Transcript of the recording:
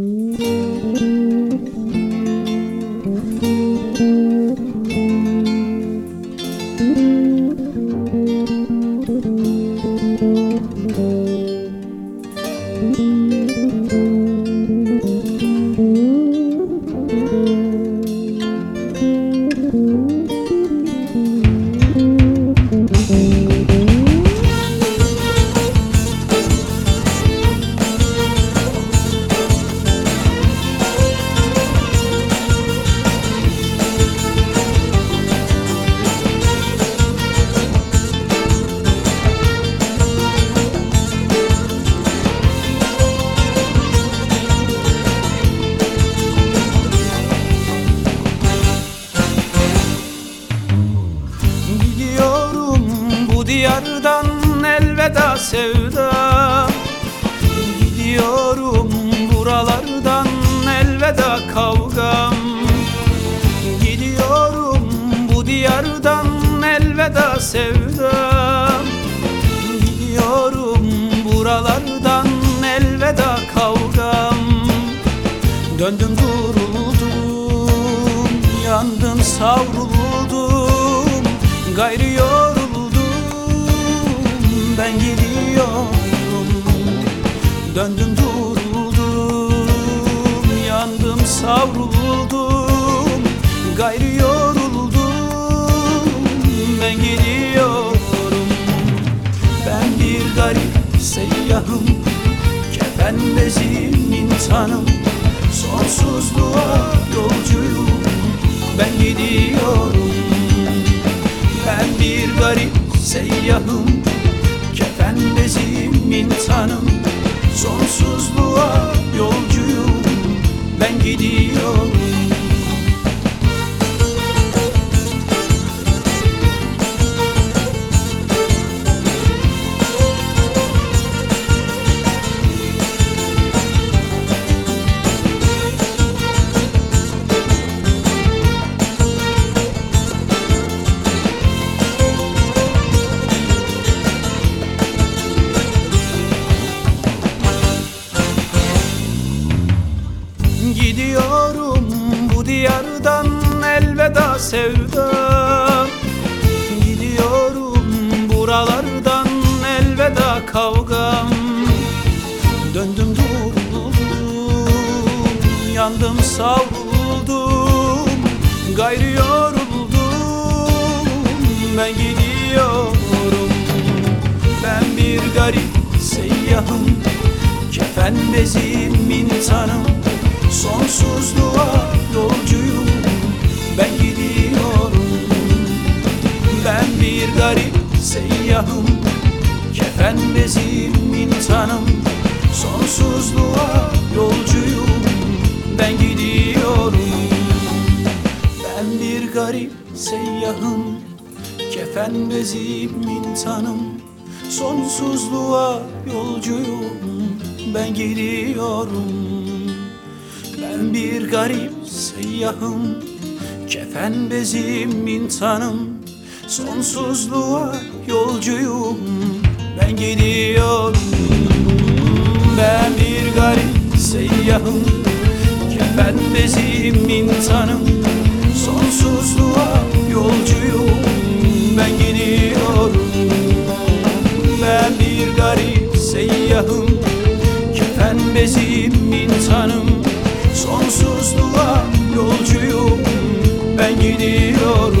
Gidiyorum sevda. Gidiyorum buralardan elveda kavgam. Gidiyorum bu diyardan elveda sevda. Gidiyorum buralardan elveda kavgam. Döndüm duruldum Yandım savruldum. Gayrı yoruldum Döndüm duruldum Yandım savruldum Gayrı yoruldum Ben gidiyorum. Ben bir garip seyyahım Kefen bezim insanım Sonsuzluğa yolcuyum Ben gidiyorum. Ben bir garip seyyahım Kefen bezim insanım Sonsuzluğa yolcuyum. Ben gidiyorum sevda. Gidiyorum buralardan elveda kavgam. Döndüm durdum yandım savruldum. Gayrı yoruldum ben gidiyorum. Ben bir garip seyyahım Kefen bezim insanım. Sonsuzluğa yolcuyum bir garip seyyahım Kefen bezim insanım. Sonsuzluğa yolcuyum Ben gidiyorum. Ben bir garip seyyahım Kefen bezim insanım. Sonsuzluğa yolcuyum Ben gidiyorum. Ben bir garip seyyahım Kefen bezim insanım Sonsuzluğa yolcuyum. Ben gidiyorum. Ben bir garip seyyahım. Kefen bezim insanım Sonsuzluğa yolcuyum. Ben gidiyorum. Ben bir garip seyyahım. Kefen bezim insanım Sonsuzluğa yolcuyum. Ben gidiyorum